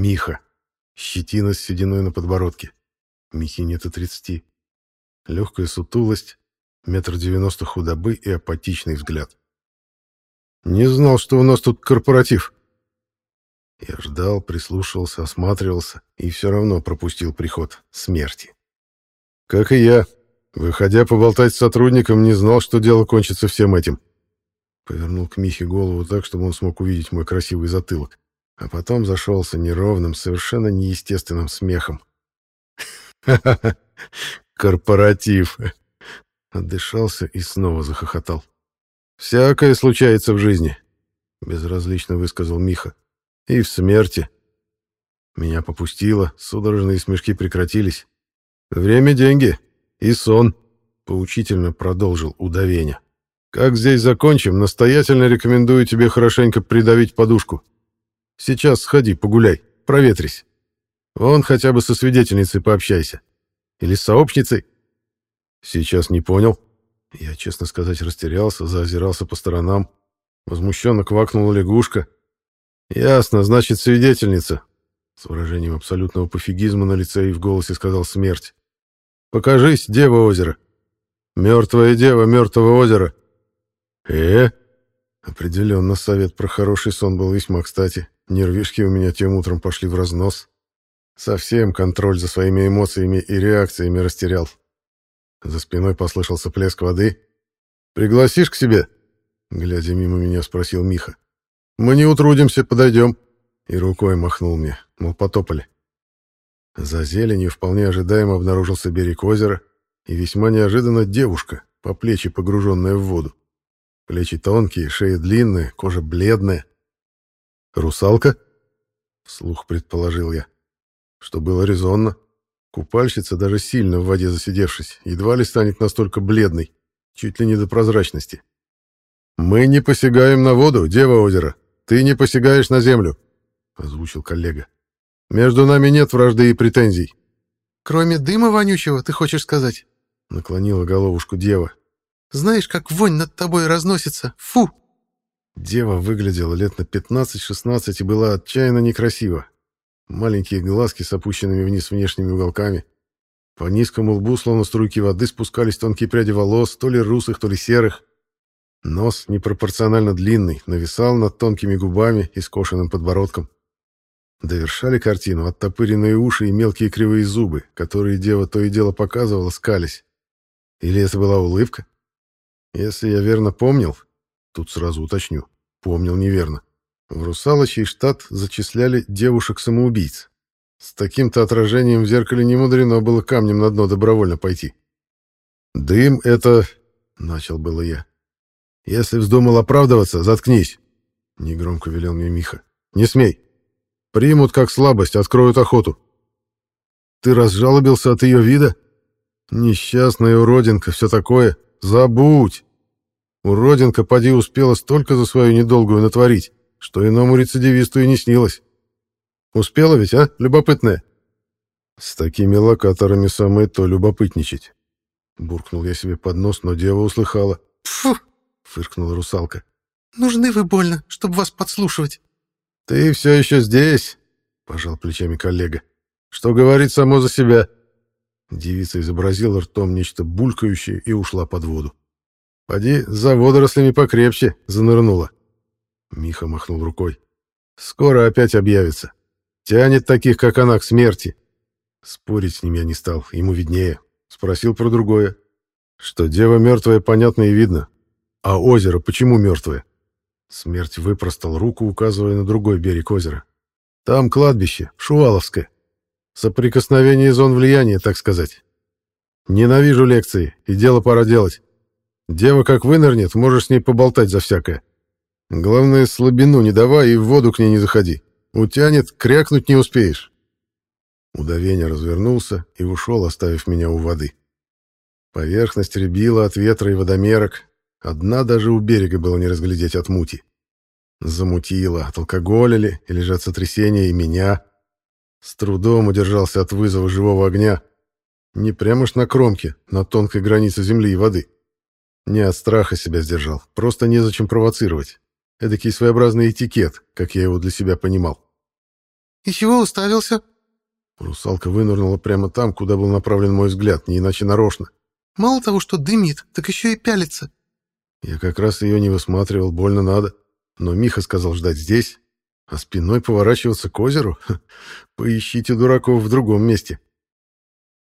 Миха. Щетина с сединой на подбородке. Михе нет и тридцати. Легкая сутулость, метр девяносто худобы и апатичный взгляд. «Не знал, что у нас тут корпоратив». Я ждал, прислушивался, осматривался и все равно пропустил приход смерти. Как и я, выходя поболтать с сотрудником, не знал, что дело кончится всем этим. Повернул к Михе голову так, чтобы он смог увидеть мой красивый затылок, а потом зашелся неровным, совершенно неестественным смехом. «Ха-ха-ха! Корпоратив!» Отдышался и снова захохотал. «Всякое случается в жизни», — безразлично высказал Миха. «И в смерти». Меня попустило, судорожные смешки прекратились. «Время — деньги. И сон», — поучительно продолжил удавение. «Как здесь закончим, настоятельно рекомендую тебе хорошенько придавить подушку. Сейчас сходи, погуляй, проветрись. Вон хотя бы со свидетельницей пообщайся. Или с сообщницей. Сейчас не понял. Я, честно сказать, растерялся, заозирался по сторонам. Возмущенно квакнула лягушка. Ясно, значит, свидетельница. С выражением абсолютного пофигизма на лице и в голосе сказал смерть. Покажись, дева озера. Мертвая дева мертвого озера. Э? Определенно, совет про хороший сон был весьма кстати. Нервишки у меня тем утром пошли в разнос. Совсем контроль за своими эмоциями и реакциями растерял. За спиной послышался плеск воды. «Пригласишь к себе?» Глядя мимо меня, спросил Миха. «Мы не утрудимся, подойдем». И рукой махнул мне, мол, потопали. За зеленью вполне ожидаемо обнаружился берег озера и весьма неожиданно девушка, по плечи погруженная в воду. Плечи тонкие, шея длинная, кожа бледная. «Русалка?» — вслух предположил я. Что было резонно. Купальщица, даже сильно в воде засидевшись, едва ли станет настолько бледной, чуть ли не до прозрачности. «Мы не посягаем на воду, дева озера. Ты не посягаешь на землю», — озвучил коллега. «Между нами нет вражды и претензий». «Кроме дыма вонючего, ты хочешь сказать?» — наклонила головушку дева. «Знаешь, как вонь над тобой разносится? Фу!» Дева выглядела лет на 15-16 и была отчаянно некрасива. Маленькие глазки с опущенными вниз внешними уголками. По низкому лбу, словно струйки воды, спускались тонкие пряди волос, то ли русых, то ли серых. Нос непропорционально длинный, нависал над тонкими губами и скошенным подбородком. Довершали картину оттопыренные уши и мелкие кривые зубы, которые дева то и дело показывала, скались. Или это была улыбка? Если я верно помнил, тут сразу уточню, помнил неверно, в русалочий штат зачисляли девушек-самоубийц. С таким-то отражением в зеркале не мудрено было камнем на дно добровольно пойти. «Дым — это...» — начал было я. «Если вздумал оправдываться, заткнись!» — негромко велел мне Миха. «Не смей! Примут как слабость, откроют охоту!» «Ты разжалобился от ее вида? Несчастная уродинка, все такое! Забудь! Уродинка, поди, успела столько за свою недолгую натворить!» что иному рецидивисту и не снилось. Успела ведь, а, любопытная? С такими локаторами самое то любопытничать. Буркнул я себе под нос, но дева услыхала. «Фу!» — фыркнула русалка. «Нужны вы больно, чтобы вас подслушивать». «Ты все еще здесь?» — пожал плечами коллега. «Что говорит само за себя?» Девица изобразила ртом нечто булькающее и ушла под воду. «Поди, за водорослями покрепче», — занырнула. Миха махнул рукой. «Скоро опять объявится. Тянет таких, как она, к смерти». Спорить с ним я не стал, ему виднее. Спросил про другое. Что дева мертвая, понятно и видно. А озеро почему мертвое? Смерть выпростал руку, указывая на другой берег озера. Там кладбище, Шуваловское. Соприкосновение зон влияния, так сказать. Ненавижу лекции, и дело пора делать. Дева как вынырнет, можешь с ней поболтать за всякое. Главное, слабину не давай и в воду к ней не заходи. Утянет, крякнуть не успеешь. Удовень развернулся и ушел, оставив меня у воды. Поверхность рябила от ветра и водомерок. Одна даже у берега было не разглядеть от мути. Замутило, от алкоголя ли, или же от сотрясения и меня. С трудом удержался от вызова живого огня. Не прямо ж на кромке, на тонкой границе земли и воды. Не от страха себя сдержал, просто незачем провоцировать. Эдакий своеобразный этикет, как я его для себя понимал. И чего уставился?» Русалка вынырнула прямо там, куда был направлен мой взгляд, не иначе нарочно. «Мало того, что дымит, так еще и пялится». Я как раз ее не высматривал, больно надо. Но Миха сказал ждать здесь, а спиной поворачиваться к озеру? Поищите дураков в другом месте.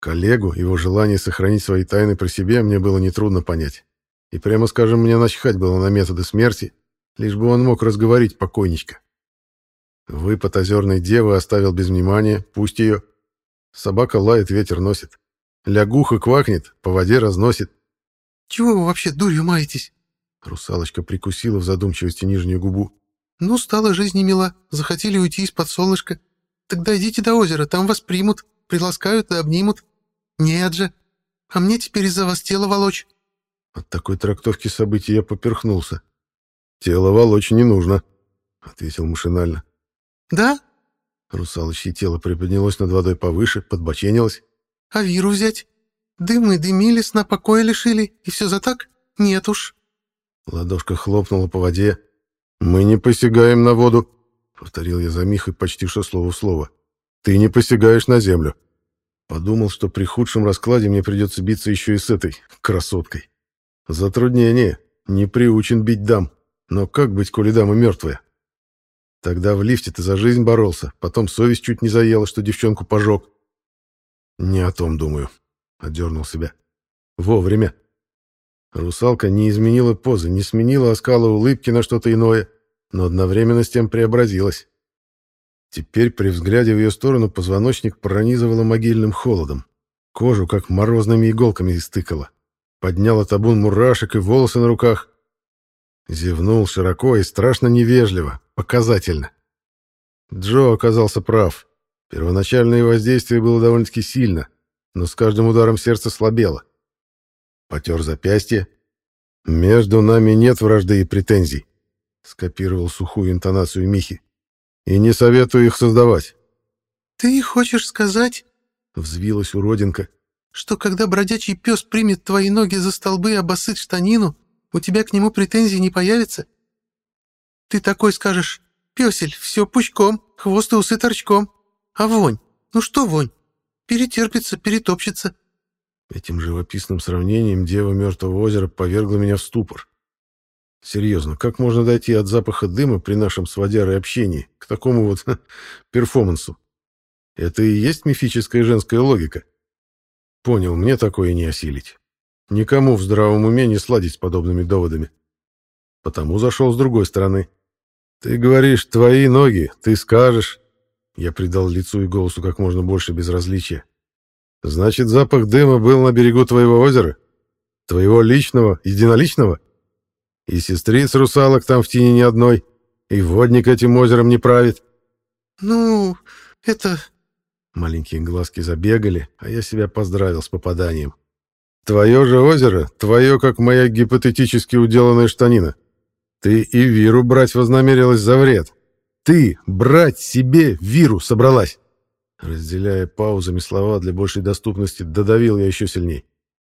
Коллегу, его желание сохранить свои тайны при себе мне было нетрудно понять. И прямо скажем, мне начхать было на методы смерти, лишь бы он мог разговорить покойничка. Выпад озерной девы оставил без внимания, пусть ее. Собака лает, ветер носит. Лягуха квакнет, по воде разносит. «Чего вы вообще дурью маетесь?» Русалочка прикусила в задумчивости нижнюю губу. «Ну, стала жизнь мила, захотели уйти из-под солнышка. Тогда идите до озера, там вас примут, приласкают и обнимут. Нет же, а мне теперь из-за вас тело волочь». От такой трактовки событий я поперхнулся. «Тело волочь не нужно», — ответил машинально. «Да?» Русалочье тело приподнялось над водой повыше, подбоченилось. «А виру взять? Дымы дымили, сна покоя лишили, и все за так? Нет уж». Ладошка хлопнула по воде. «Мы не посягаем на воду», — повторил я за Михой почти что слово в слово. «Ты не посягаешь на землю». Подумал, что при худшем раскладе мне придется биться еще и с этой красоткой. Затруднение. Не приучен бить дам. Но как быть, коли дама мертвая? Тогда в лифте ты за жизнь боролся, потом совесть чуть не заела, что девчонку пожег. Не о том думаю. Отдернул себя. Вовремя. Русалка не изменила позы, не сменила оскала улыбки на что-то иное, но одновременно с тем преобразилась. Теперь при взгляде в ее сторону позвоночник пронизывало могильным холодом. Кожу как морозными иголками истыкало. Подняла табун мурашек и волосы на руках. Зевнул широко и страшно невежливо, показательно. Джо оказался прав. Первоначальное воздействие было довольно-таки сильно, но с каждым ударом сердце слабело. Потер запястье. «Между нами нет вражды и претензий», — скопировал сухую интонацию Михи. «И не советую их создавать». «Ты хочешь сказать...» — взвилась уродинка. «Что когда бродячий пес примет твои ноги за столбы и обоссыт штанину, у тебя к нему претензий не появится? Ты такой скажешь, песель, все пучком, хвост и усы торчком. А вонь? Ну что вонь? Перетерпится, перетопчется. Этим живописным сравнением дева Мертвого озера повергла меня в ступор. Серьезно, как можно дойти от запаха дыма при нашем с общении к такому вот перформансу? Это и есть мифическая женская логика. Понял, мне такое не осилить. Никому в здравом уме не сладить с подобными доводами. Потому зашел с другой стороны. «Ты говоришь, твои ноги, ты скажешь...» Я придал лицу и голосу как можно больше безразличия. «Значит, запах дыма был на берегу твоего озера? Твоего личного, единоличного? И сестриц русалок там в тени ни одной, и водник этим озером не правит?» «Ну, это...» Маленькие глазки забегали, а я себя поздравил с попаданием. Твое же озеро, твое, как моя гипотетически уделанная штанина. Ты и Виру брать вознамерилась за вред. Ты брать себе Виру собралась. Разделяя паузами слова для большей доступности, додавил я еще сильней.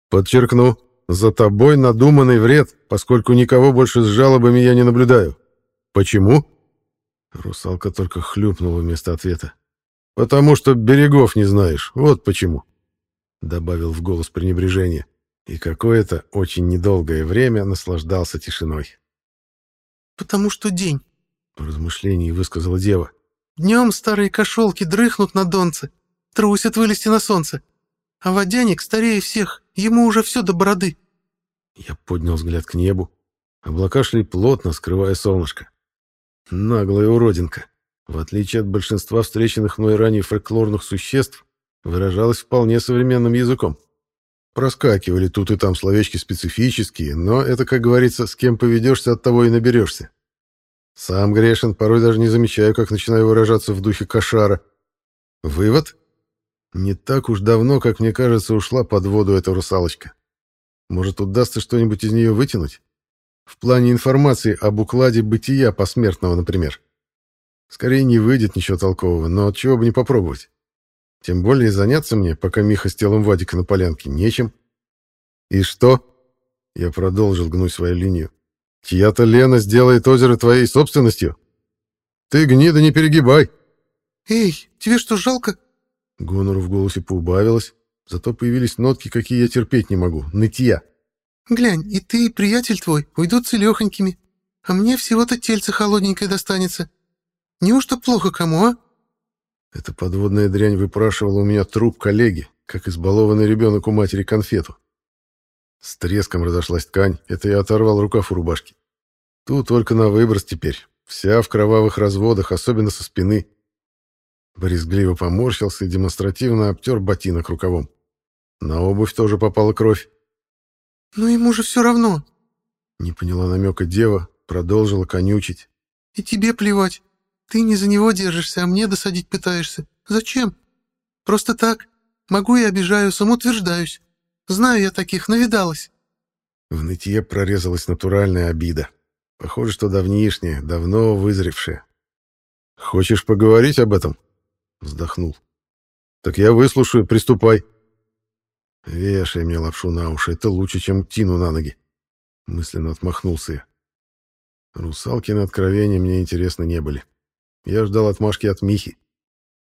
Подчеркну, за тобой надуманный вред, поскольку никого больше с жалобами я не наблюдаю. Почему? Русалка только хлюпнула вместо ответа. Потому что берегов не знаешь, вот почему добавил в голос пренебрежение, и какое-то очень недолгое время наслаждался тишиной. «Потому что день», — по размышлении высказала дева. «Днем старые кошелки дрыхнут на донце, трусят вылезти на солнце, а водяник старее всех, ему уже все до бороды». Я поднял взгляд к небу. Облака шли плотно, скрывая солнышко. Наглая уродинка. В отличие от большинства встреченных мной ранее фольклорных существ, выражалась вполне современным языком. Проскакивали тут и там словечки специфические, но это, как говорится, с кем поведешься, от того и наберешься. Сам грешен, порой даже не замечаю, как начинаю выражаться в духе кошара. Вывод? Не так уж давно, как мне кажется, ушла под воду эта русалочка. Может, удастся что-нибудь из нее вытянуть? В плане информации об укладе бытия посмертного, например. Скорее не выйдет ничего толкового, но чего бы не попробовать. Тем более заняться мне, пока Миха с телом Вадика на полянке, нечем. И что? Я продолжил гнуть свою линию. Чья-то Лена сделает озеро твоей собственностью? Ты, гнида, не перегибай. Эй, тебе что, жалко?» Гонору в голосе поубавилось, зато появились нотки, какие я терпеть не могу, нытья. «Глянь, и ты, и приятель твой уйдут целехонькими, а мне всего-то тельце холодненькое достанется. Неужто плохо кому, а?» Эта подводная дрянь выпрашивала у меня труп коллеги, как избалованный ребенок у матери конфету. С треском разошлась ткань, это я оторвал рукав у рубашки. Тут только на выброс теперь, вся в кровавых разводах, особенно со спины. Борисгливо поморщился и демонстративно обтер ботинок рукавом. На обувь тоже попала кровь. «Ну ему же все равно!» Не поняла намека дева, продолжила конючить. «И тебе плевать. Ты не за него держишься, а мне досадить пытаешься. Зачем? Просто так. Могу и обижаю, самоутверждаюсь. Знаю я таких, навидалась». В нытье прорезалась натуральная обида. Похоже, что давнишняя, давно вызревшая. «Хочешь поговорить об этом?» Вздохнул. «Так я выслушаю, приступай». «Вешай мне лапшу на уши, это лучше, чем тину на ноги». Мысленно отмахнулся я. Русалкины откровения мне интересны не были. Я ждал отмашки от Михи.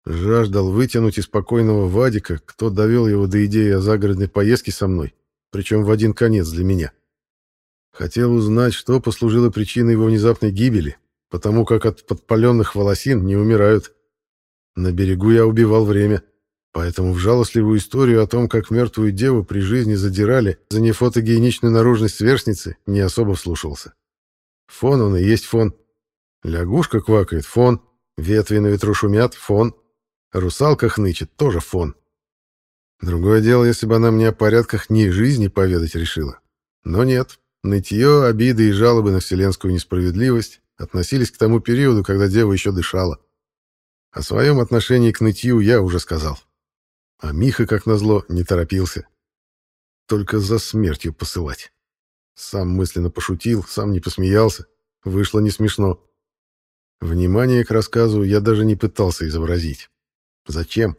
Жаждал вытянуть из спокойного Вадика, кто довел его до идеи о загородной поездке со мной, причем в один конец для меня. Хотел узнать, что послужило причиной его внезапной гибели, потому как от подпаленных волосин не умирают. На берегу я убивал время, поэтому в жалостливую историю о том, как мертвую деву при жизни задирали за нефотогеничную наружность сверстницы, не особо вслушался. Фон он и есть фон. Лягушка квакает — фон. Ветви на ветру шумят — фон. Русалка хнычет — тоже фон. Другое дело, если бы она мне о порядках не жизни поведать решила. Но нет, нытье, обиды и жалобы на вселенскую несправедливость относились к тому периоду, когда дева еще дышала. О своем отношении к нытью я уже сказал. А Миха, как назло, не торопился. Только за смертью посылать. Сам мысленно пошутил, сам не посмеялся. Вышло не смешно. Внимание к рассказу я даже не пытался изобразить. Зачем?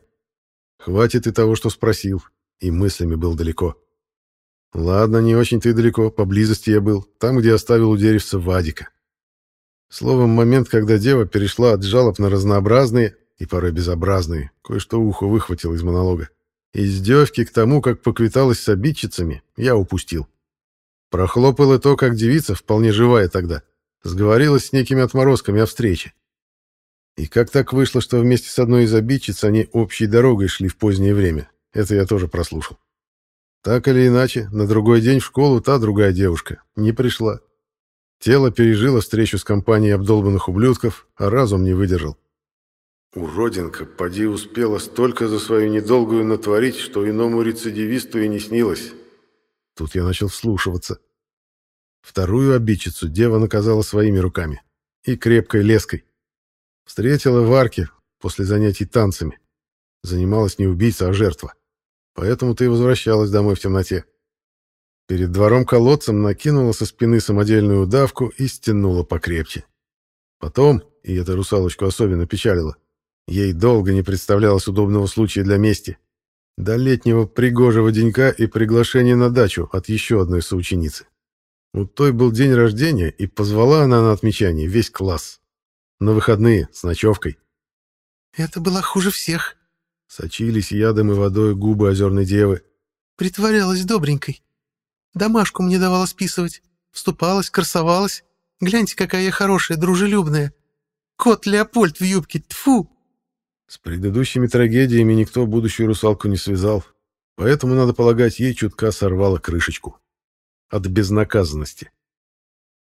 Хватит и того, что спросил, и мыслями был далеко. Ладно, не очень ты далеко, поблизости я был, там, где оставил у деревца Вадика. Словом, момент, когда дева перешла от жалоб на разнообразные и порой безобразные, кое-что ухо выхватил из монолога, издевки к тому, как поквиталась с обидчицами, я упустил. Прохлопало то, как девица, вполне живая тогда, сговорилась с некими отморозками о встрече. И как так вышло, что вместе с одной из обидчиц они общей дорогой шли в позднее время, это я тоже прослушал. Так или иначе, на другой день в школу та другая девушка не пришла. Тело пережило встречу с компанией обдолбанных ублюдков, а разум не выдержал. Уродинка, поди успела столько за свою недолгую натворить, что иному рецидивисту и не снилось. Тут я начал вслушиваться. Вторую обидчицу дева наказала своими руками. И крепкой леской. Встретила в арке после занятий танцами. Занималась не убийца, а жертва. Поэтому ты и возвращалась домой в темноте. Перед двором-колодцем накинула со спины самодельную удавку и стянула покрепче. Потом, и эта русалочку особенно печалило, ей долго не представлялось удобного случая для мести. До летнего пригожего денька и приглашения на дачу от еще одной соученицы. У той был день рождения, и позвала она на отмечание весь класс. На выходные, с ночевкой. «Это было хуже всех», — сочились ядом и водой губы озерной девы. «Притворялась добренькой. Домашку мне давала списывать. Вступалась, красовалась. Гляньте, какая я хорошая, дружелюбная. Кот Леопольд в юбке, тфу. С предыдущими трагедиями никто будущую русалку не связал, поэтому, надо полагать, ей чутка сорвала крышечку. От безнаказанности.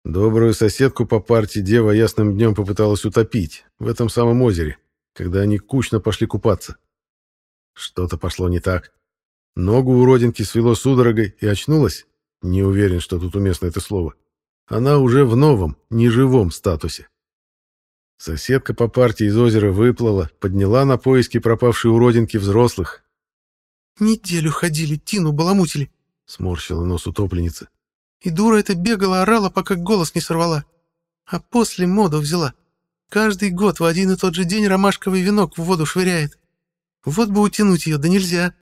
Добрую соседку по партии дева ясным днем попыталась утопить, в этом самом озере, когда они кучно пошли купаться. Что-то пошло не так. Ногу у родинки свело судорогой и очнулась, не уверен, что тут уместно это слово. Она уже в новом, неживом статусе. Соседка по партии из озера выплыла, подняла на поиски пропавшей уродинки взрослых. «Неделю ходили, Тину баламутили», — сморщила нос утопленница. «И дура эта бегала, орала, пока голос не сорвала. А после моду взяла. Каждый год в один и тот же день ромашковый венок в воду швыряет. Вот бы утянуть ее, да нельзя».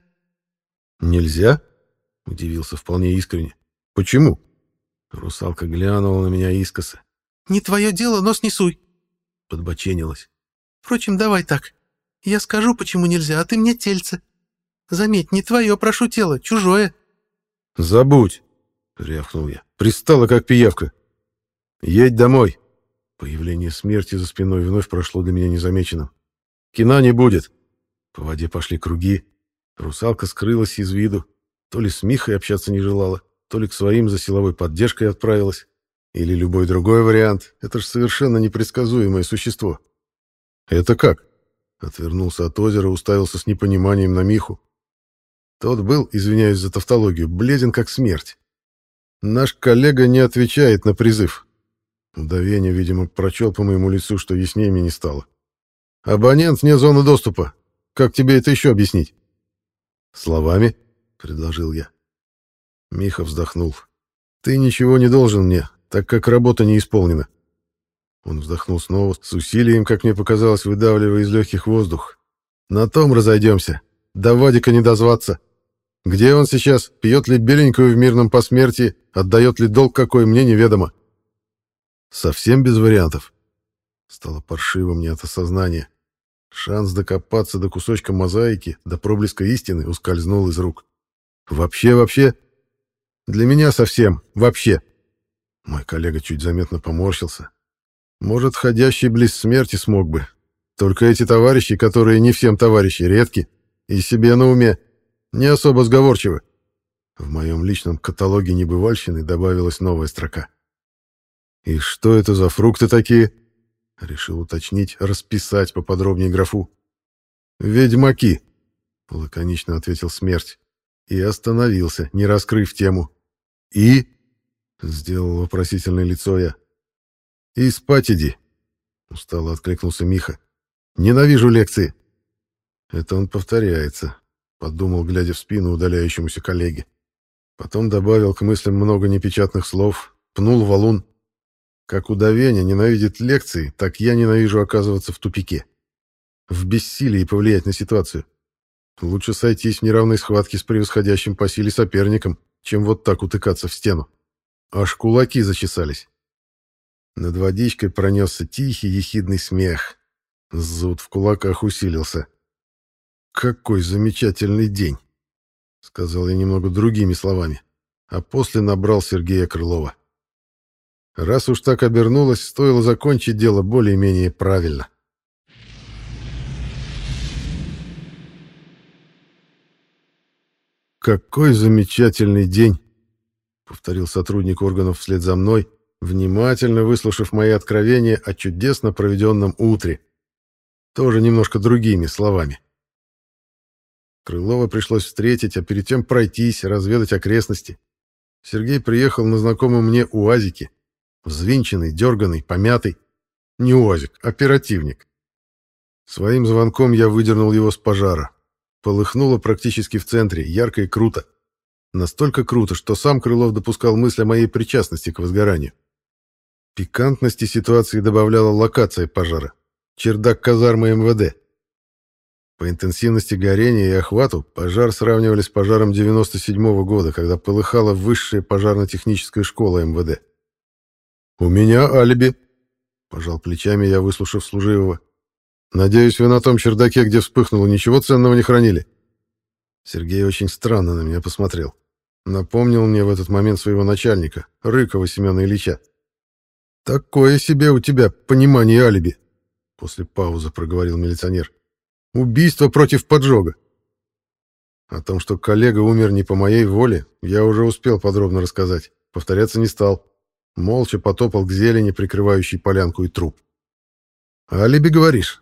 «Нельзя?» — удивился вполне искренне. «Почему?» Русалка глянула на меня искоса. «Не твое дело, нос не суй!» Подбоченилась. «Впрочем, давай так. Я скажу, почему нельзя, а ты мне тельце. Заметь, не твое, прошу тело, чужое». «Забудь!» — рявкнул я. «Пристала, как пиявка. Едь домой!» Появление смерти за спиной вновь прошло для меня незамеченным. «Кино не будет!» По воде пошли круги. Русалка скрылась из виду. То ли с Михой общаться не желала, то ли к своим за силовой поддержкой отправилась. Или любой другой вариант. Это же совершенно непредсказуемое существо. «Это как?» Отвернулся от озера, уставился с непониманием на Миху. Тот был, извиняюсь за тавтологию, бледен как смерть. Наш коллега не отвечает на призыв. Удовение, видимо, прочел по моему лицу, что яснее мне не стало. «Абонент вне зоны доступа. Как тебе это еще объяснить?» «Словами?» — предложил я. Миха вздохнул. «Ты ничего не должен мне, так как работа не исполнена». Он вздохнул снова, с усилием, как мне показалось, выдавливая из легких воздух. «На том разойдемся. До Вадика не дозваться». Где он сейчас? Пьет ли беленькую в мирном посмертии? Отдает ли долг какой, мне неведомо. Совсем без вариантов. Стало паршиво мне от осознания. Шанс докопаться до кусочка мозаики, до проблеска истины ускользнул из рук. Вообще, вообще? Для меня совсем, вообще. Мой коллега чуть заметно поморщился. Может, ходящий близ смерти смог бы. Только эти товарищи, которые не всем товарищи, редки, и себе на уме, не особо сговорчивы. В моем личном каталоге небывальщины добавилась новая строка. «И что это за фрукты такие?» Решил уточнить, расписать поподробнее графу. «Ведьмаки», — лаконично ответил смерть. И остановился, не раскрыв тему. «И?» — сделал вопросительное лицо я. «И спать иди», — устало откликнулся Миха. «Ненавижу лекции». Это он повторяется подумал, глядя в спину удаляющемуся коллеге. Потом добавил к мыслям много непечатных слов, пнул валун. Как удовение ненавидит лекции, так я ненавижу оказываться в тупике. В бессилии повлиять на ситуацию. Лучше сойтись в неравной схватке с превосходящим по силе соперником, чем вот так утыкаться в стену. Аж кулаки зачесались. Над водичкой пронесся тихий ехидный смех. Зуд в кулаках усилился. «Какой замечательный день!» — сказал я немного другими словами, а после набрал Сергея Крылова. Раз уж так обернулось, стоило закончить дело более-менее правильно. «Какой замечательный день!» — повторил сотрудник органов вслед за мной, внимательно выслушав мои откровения о чудесно проведенном утре. Тоже немножко другими словами. Крылова пришлось встретить, а перед тем пройтись, разведать окрестности. Сергей приехал на знакомом мне УАЗике. Взвинченный, дерганный, помятый. Не УАЗик, оперативник. Своим звонком я выдернул его с пожара. Полыхнуло практически в центре, ярко и круто. Настолько круто, что сам Крылов допускал мысль о моей причастности к возгоранию. Пикантности ситуации добавляла локация пожара. Чердак казармы МВД. По интенсивности горения и охвату пожар сравнивали с пожаром 97 -го года, когда полыхала высшая пожарно-техническая школа МВД. «У меня алиби», — пожал плечами я, выслушав служивого. «Надеюсь, вы на том чердаке, где вспыхнуло, ничего ценного не хранили?» Сергей очень странно на меня посмотрел. Напомнил мне в этот момент своего начальника, Рыкова Семена Ильича. «Такое себе у тебя понимание алиби», — после паузы проговорил милиционер. Убийство против поджога. О том, что коллега умер не по моей воле, я уже успел подробно рассказать. Повторяться не стал. Молча потопал к зелени, прикрывающей полянку и труп. «Алиби, говоришь?»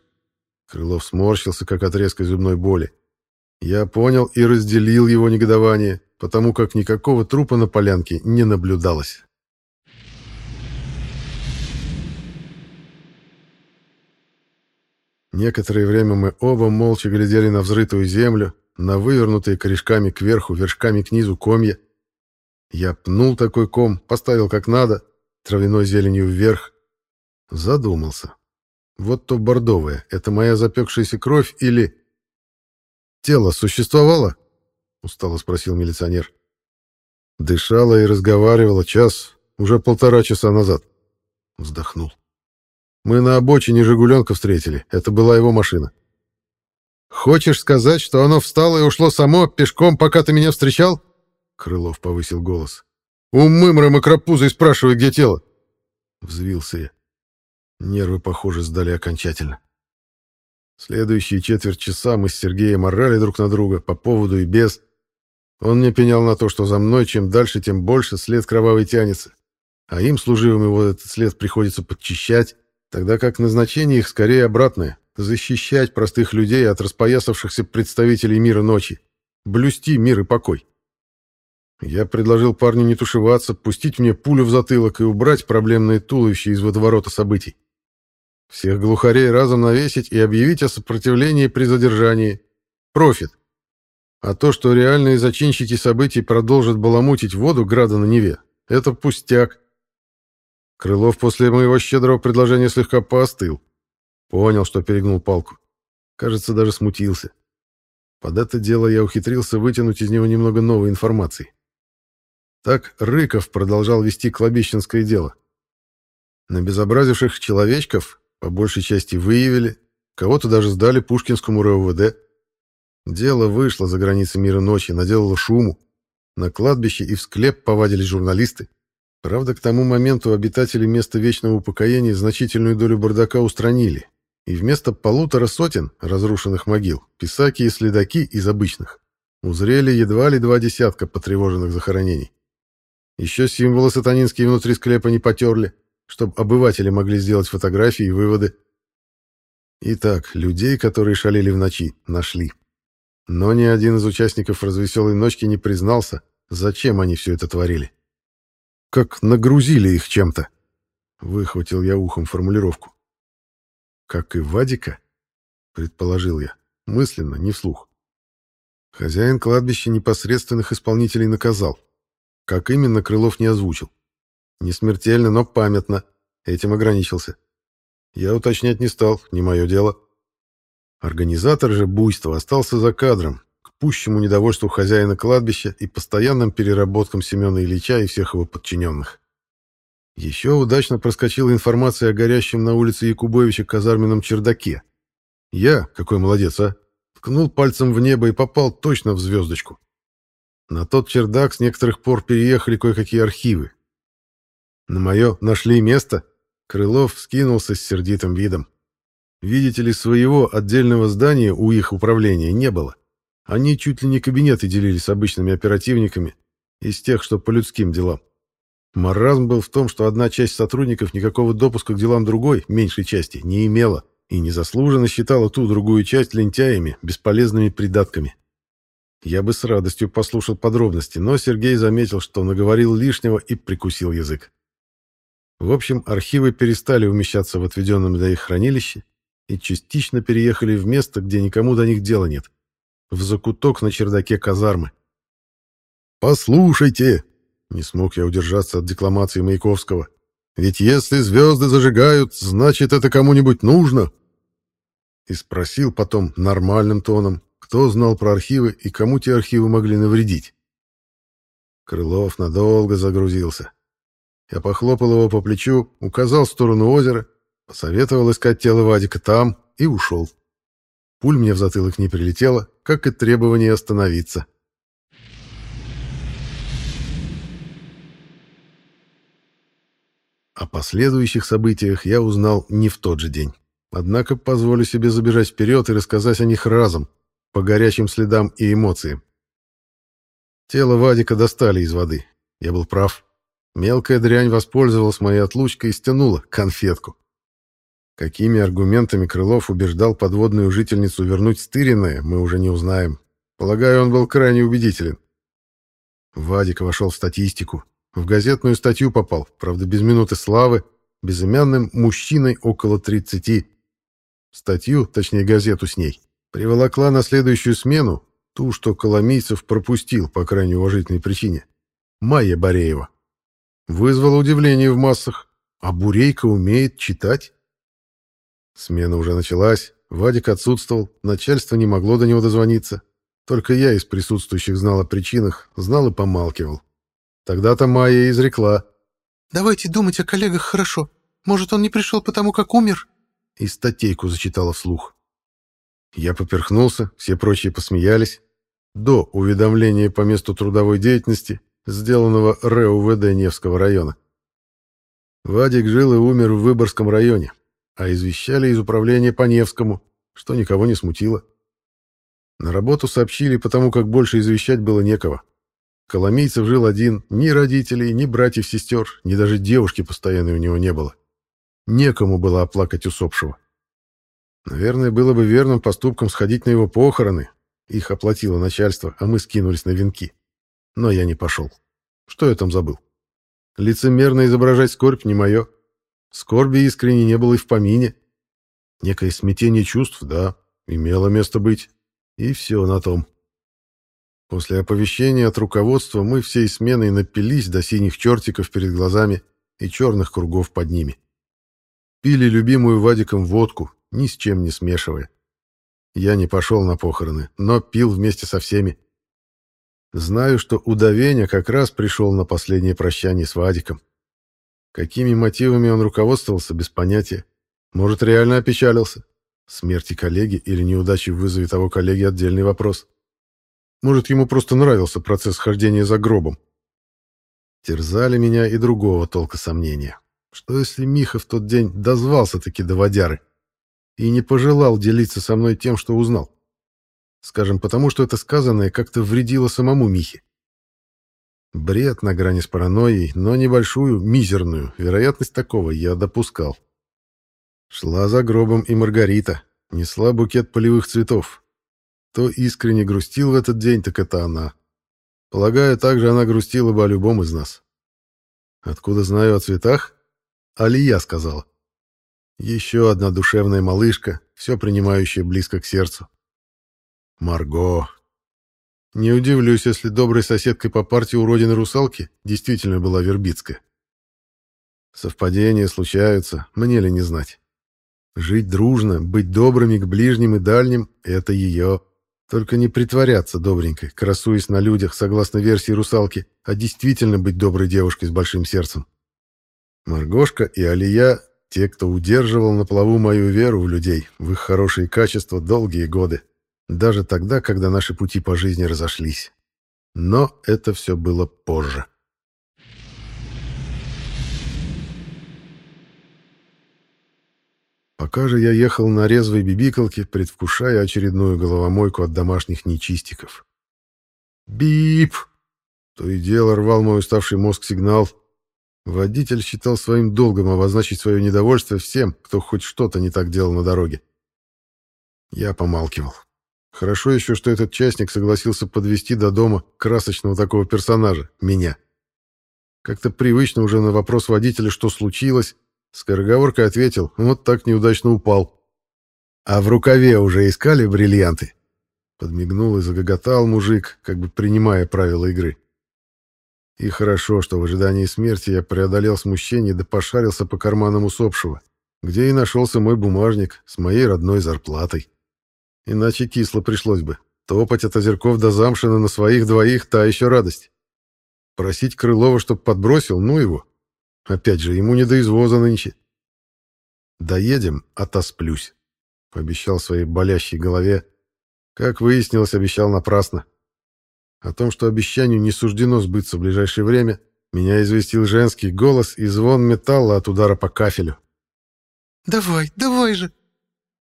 Крылов сморщился, как от резкой зубной боли. Я понял и разделил его негодование, потому как никакого трупа на полянке не наблюдалось. Некоторое время мы оба молча глядели на взрытую землю, на вывернутые корешками кверху, вершками к низу комья. Я пнул такой ком, поставил как надо, травяной зеленью вверх. Задумался. Вот то бордовое — это моя запекшаяся кровь или... «Тело существовало?» — устало спросил милиционер. Дышала и разговаривала час, уже полтора часа назад. Вздохнул. Мы на обочине «Жигуленка» встретили. Это была его машина. Хочешь сказать, что оно встало и ушло само пешком, пока ты меня встречал? Крылов повысил голос. У мымры макропузой спрашивай, где тело. Взвился я. Нервы, похоже, сдали окончательно. Следующие четверть часа мы с Сергеем орали друг на друга по поводу и без. Он мне пенял на то, что за мной чем дальше, тем больше след кровавый тянется, а им, служивым его, этот след приходится подчищать, тогда как назначение их скорее обратное — защищать простых людей от распоясавшихся представителей мира ночи, блюсти мир и покой. Я предложил парню не тушеваться, пустить мне пулю в затылок и убрать проблемное туловище из водоворота событий. Всех глухарей разом навесить и объявить о сопротивлении при задержании. Профит. А то, что реальные зачинщики событий продолжат баламутить воду града на Неве, это пустяк. Крылов после моего щедрого предложения слегка поостыл. Понял, что перегнул палку. Кажется, даже смутился. Под это дело я ухитрился вытянуть из него немного новой информации. Так Рыков продолжал вести кладбищенское дело. На безобразивших человечков по большей части выявили, кого-то даже сдали Пушкинскому РОВД. Дело вышло за границы мира ночи, наделало шуму. На кладбище и в склеп повадились журналисты. Правда, к тому моменту обитатели места вечного упокоения значительную долю бардака устранили, и вместо полутора сотен разрушенных могил писаки и следаки из обычных узрели едва ли два десятка потревоженных захоронений. Еще символы сатанинские внутри склепа не потерли, чтобы обыватели могли сделать фотографии и выводы. Итак, людей, которые шалили в ночи, нашли. Но ни один из участников развеселой ночки не признался, зачем они все это творили. Как нагрузили их чем-то. Выхватил я ухом формулировку. Как и Вадика, предположил я, мысленно, не вслух. Хозяин кладбища непосредственных исполнителей наказал. Как именно, Крылов не озвучил. Не смертельно, но памятно. Этим ограничился. Я уточнять не стал, не мое дело. Организатор же буйства остался за кадром, пущему недовольству хозяина кладбища и постоянным переработкам Семена Ильича и всех его подчиненных. Еще удачно проскочила информация о горящем на улице Якубовича казарменном чердаке. Я, какой молодец, а, ткнул пальцем в небо и попал точно в звездочку. На тот чердак с некоторых пор переехали кое-какие архивы. На мое «нашли место» Крылов скинулся с сердитым видом. Видите ли, своего отдельного здания у их управления не было. Они чуть ли не кабинеты делили с обычными оперативниками из тех, что по людским делам. Маразм был в том, что одна часть сотрудников никакого допуска к делам другой, меньшей части, не имела и незаслуженно считала ту другую часть лентяями, бесполезными придатками. Я бы с радостью послушал подробности, но Сергей заметил, что наговорил лишнего и прикусил язык. В общем, архивы перестали умещаться в отведенном для их хранилище и частично переехали в место, где никому до них дела нет. В закуток на чердаке казармы. «Послушайте!» — не смог я удержаться от декламации Маяковского. «Ведь если звезды зажигают, значит, это кому-нибудь нужно!» И спросил потом нормальным тоном, кто знал про архивы и кому те архивы могли навредить. Крылов надолго загрузился. Я похлопал его по плечу, указал в сторону озера, Посоветовал искать тело Вадика там и ушел. Пуль мне в затылок не прилетела, как и требование остановиться. О последующих событиях я узнал не в тот же день. Однако позволю себе забежать вперед и рассказать о них разом, по горячим следам и эмоциям. Тело Вадика достали из воды. Я был прав. Мелкая дрянь воспользовалась моей отлучкой и стянула конфетку. Какими аргументами Крылов убеждал подводную жительницу вернуть стыренное, мы уже не узнаем. Полагаю, он был крайне убедителен. Вадик вошел в статистику. В газетную статью попал, правда, без минуты славы, безымянным мужчиной около 30. Статью, точнее газету с ней, приволокла на следующую смену ту, что Коломийцев пропустил по крайне уважительной причине. Майя Бореева. Вызвало удивление в массах. А Бурейка умеет читать? Смена уже началась, Вадик отсутствовал, начальство не могло до него дозвониться. Только я из присутствующих знал о причинах, знал и помалкивал. Тогда-то Майя изрекла. «Давайте думать о коллегах хорошо. Может, он не пришел потому, как умер?» И статейку зачитала вслух. Я поперхнулся, все прочие посмеялись. До уведомления по месту трудовой деятельности, сделанного РЭУВД Невского района. Вадик жил и умер в Выборгском районе, а извещали из управления по Невскому, что никого не смутило. На работу сообщили, потому как больше извещать было некого. Коломийцев жил один, ни родителей, ни братьев-сестер, ни даже девушки постоянной у него не было. Некому было оплакать усопшего. Наверное, было бы верным поступком сходить на его похороны. Их оплатило начальство, а мы скинулись на венки. Но я не пошел. Что я там забыл? Лицемерно изображать скорбь не мое. Скорби искренне не было и в помине. Некое смятение чувств, да, имело место быть. И все на том. После оповещения от руководства мы всей сменой напились до синих чертиков перед глазами и черных кругов под ними. Пили любимую Вадиком водку, ни с чем не смешивая. Я не пошел на похороны, но пил вместе со всеми. Знаю, что удовеня как раз пришел на последнее прощание с Вадиком. Какими мотивами он руководствовался, без понятия. Может, реально опечалился. Смерти коллеги или неудачи в вызове того коллеги — отдельный вопрос. Может, ему просто нравился процесс хождения за гробом. Терзали меня и другого толка сомнения. Что если Миха в тот день дозвался-таки до водяры и не пожелал делиться со мной тем, что узнал? Скажем, потому что это сказанное как-то вредило самому Михе. Бред на грани с паранойей, но небольшую, мизерную вероятность такого я допускал. Шла за гробом и Маргарита, несла букет полевых цветов. Кто искренне грустил в этот день, так это она. Полагаю, также она грустила бы о любом из нас. Откуда знаю о цветах? Алия сказала. Еще одна душевная малышка, все принимающая близко к сердцу. Марго. Не удивлюсь, если доброй соседкой по партии у родины русалки действительно была Вербицкая. Совпадения случаются, мне ли не знать. Жить дружно, быть добрыми к ближним и дальним — это ее. Только не притворяться добренькой, красуясь на людях, согласно версии русалки, а действительно быть доброй девушкой с большим сердцем. Маргошка и Алия — те, кто удерживал на плаву мою веру в людей, в их хорошие качества долгие годы даже тогда, когда наши пути по жизни разошлись. Но это все было позже. Пока же я ехал на резвой бибикалке, предвкушая очередную головомойку от домашних нечистиков. «Бип!» То и дело рвал мой уставший мозг сигнал. Водитель считал своим долгом обозначить свое недовольство всем, кто хоть что-то не так делал на дороге. Я помалкивал. Хорошо еще, что этот частник согласился подвести до дома красочного такого персонажа, меня. Как-то привычно уже на вопрос водителя, что случилось, скороговоркой ответил, вот так неудачно упал. «А в рукаве уже искали бриллианты?» Подмигнул и загоготал мужик, как бы принимая правила игры. И хорошо, что в ожидании смерти я преодолел смущение да пошарился по карманам усопшего, где и нашелся мой бумажник с моей родной зарплатой. Иначе кисло пришлось бы. Топать от озерков до замшина на своих двоих — та еще радость. Просить Крылова, чтоб подбросил, ну его. Опять же, ему не до извоза нынче. «Доедем, отосплюсь», — пообещал своей болящей голове. Как выяснилось, обещал напрасно. О том, что обещанию не суждено сбыться в ближайшее время, меня известил женский голос и звон металла от удара по кафелю. «Давай, давай же!»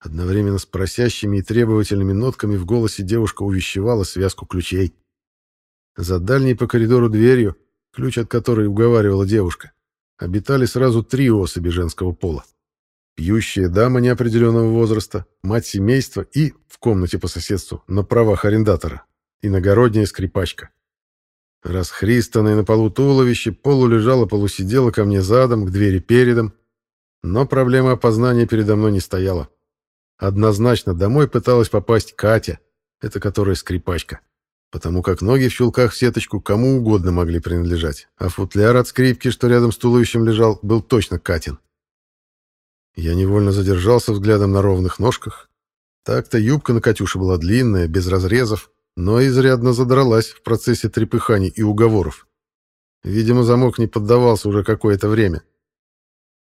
Одновременно с просящими и требовательными нотками в голосе девушка увещевала связку ключей. За дальней по коридору дверью, ключ от которой уговаривала девушка, обитали сразу три особи женского пола. Пьющая дама неопределенного возраста, мать семейства и, в комнате по соседству, на правах арендатора, иногородняя скрипачка. Расхристанное на полу туловище полулежало, полусидело ко мне задом, к двери передом, но проблема опознания передо мной не стояла. Однозначно домой пыталась попасть Катя, это которая скрипачка. Потому как ноги в чулках в сеточку кому угодно могли принадлежать, а футляр от скрипки, что рядом с туловищем лежал, был точно Катин. Я невольно задержался взглядом на ровных ножках. Так-то юбка на Катюше была длинная, без разрезов, но изрядно задралась в процессе трепыханий и уговоров. Видимо, замок не поддавался уже какое-то время.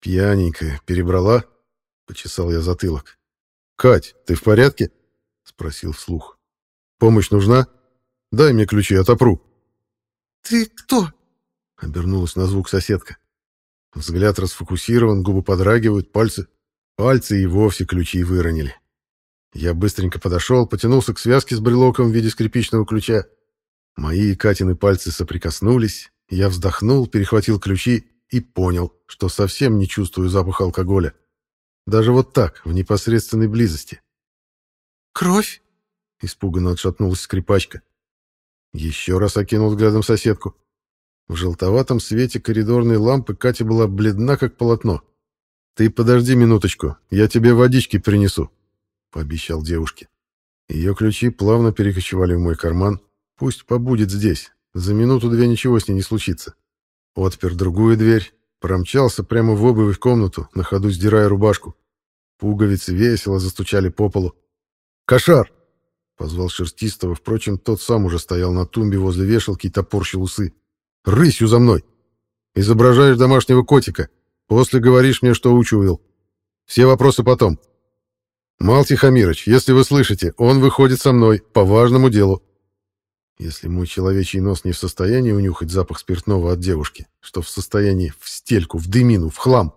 «Пьяненькая, перебрала?» — почесал я затылок. «Кать, ты в порядке?» — спросил вслух. «Помощь нужна? Дай мне ключи, отопру». «Ты кто?» — обернулась на звук соседка. Взгляд расфокусирован, губы подрагивают, пальцы... Пальцы и вовсе ключи выронили. Я быстренько подошел, потянулся к связке с брелоком в виде скрипичного ключа. Мои и Катины пальцы соприкоснулись, я вздохнул, перехватил ключи и понял, что совсем не чувствую запах алкоголя. Даже вот так, в непосредственной близости. «Кровь?» — испуганно отшатнулась скрипачка. Еще раз окинул взглядом соседку. В желтоватом свете коридорной лампы Катя была бледна, как полотно. «Ты подожди минуточку, я тебе водички принесу», — пообещал девушке. Ее ключи плавно перекочевали в мой карман. Пусть побудет здесь. За минуту-две ничего с ней не случится. Отпер другую дверь, промчался прямо в обувь в комнату, на ходу сдирая рубашку. Пуговицы весело застучали по полу. «Кошар!» — позвал Шерстистого. Впрочем, тот сам уже стоял на тумбе возле вешалки и топорщил усы. «Рысью за мной! Изображаешь домашнего котика. После говоришь мне, что учуял. Все вопросы потом. Мал Тихомирович, если вы слышите, он выходит со мной по важному делу. Если мой человечий нос не в состоянии унюхать запах спиртного от девушки, что в состоянии в стельку, в дымину, в хлам,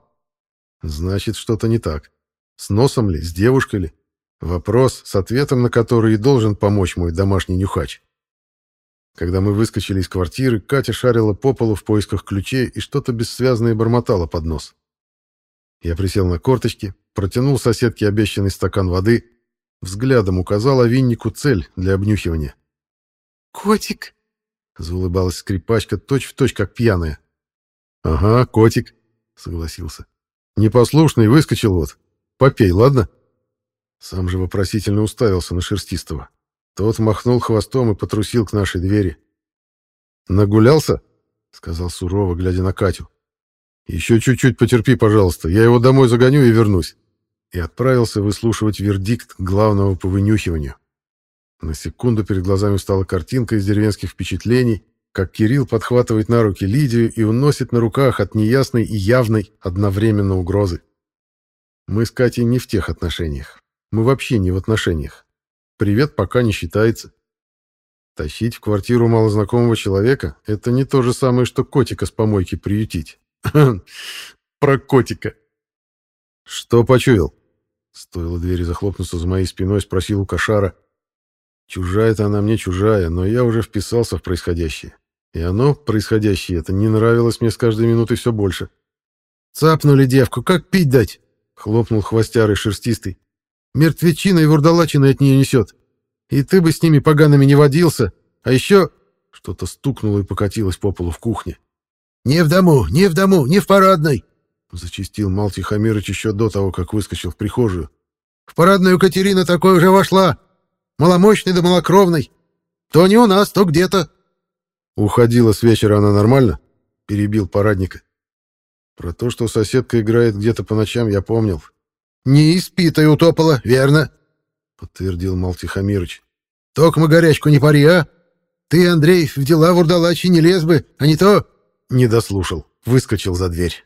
значит, что-то не так. С носом ли, с девушкой ли? Вопрос, с ответом на который и должен помочь мой домашний нюхач. Когда мы выскочили из квартиры, Катя шарила по полу в поисках ключей и что-то бессвязное бормотала под нос. Я присел на корточки, протянул соседке обещанный стакан воды, взглядом указал овиннику цель для обнюхивания. «Котик!» — заулыбалась скрипачка, точь-в-точь, как пьяная. «Ага, котик», — согласился. «Непослушный выскочил вот. Попей, ладно?» Сам же вопросительно уставился на Шерстистого. Тот махнул хвостом и потрусил к нашей двери. «Нагулялся?» — сказал сурово, глядя на Катю. «Еще чуть-чуть потерпи, пожалуйста, я его домой загоню и вернусь». И отправился выслушивать вердикт главного по вынюхиванию. На секунду перед глазами стала картинка из деревенских впечатлений, как Кирилл подхватывает на руки Лидию и уносит на руках от неясной и явной одновременно угрозы. Мы с Катей не в тех отношениях. Мы вообще не в отношениях. Привет пока не считается. Тащить в квартиру малознакомого человека — это не то же самое, что котика с помойки приютить. Про котика. Что почуял? Стоило двери захлопнуться за моей спиной, спросил у кошара. Чужая-то она мне чужая, но я уже вписался в происходящее. И оно, происходящее это, не нравилось мне с каждой минутой все больше. «Цапнули девку, как пить дать?» — хлопнул хвостярый шерстистый. Мертвечина и вурдалачина от нее несет. И ты бы с ними погаными не водился. А еще...» Что-то стукнуло и покатилось по полу в кухне. «Не в дому, не в дому, не в парадной!» Зачистил Мал Тихомирыч еще до того, как выскочил в прихожую. «В парадную Катерина такой уже вошла. Маломощный да малокровный. То не у нас, то где-то». «Уходила с вечера она нормально?» — перебил парадника. Про то, что соседка играет где-то по ночам, я помнил. «Не испитая утопала, верно?» — подтвердил Малтихамирыч. «Токма горячку не пари, а? Ты, Андрей, в дела вурдалачи не лез бы, а не то...» Не дослушал, выскочил за дверь.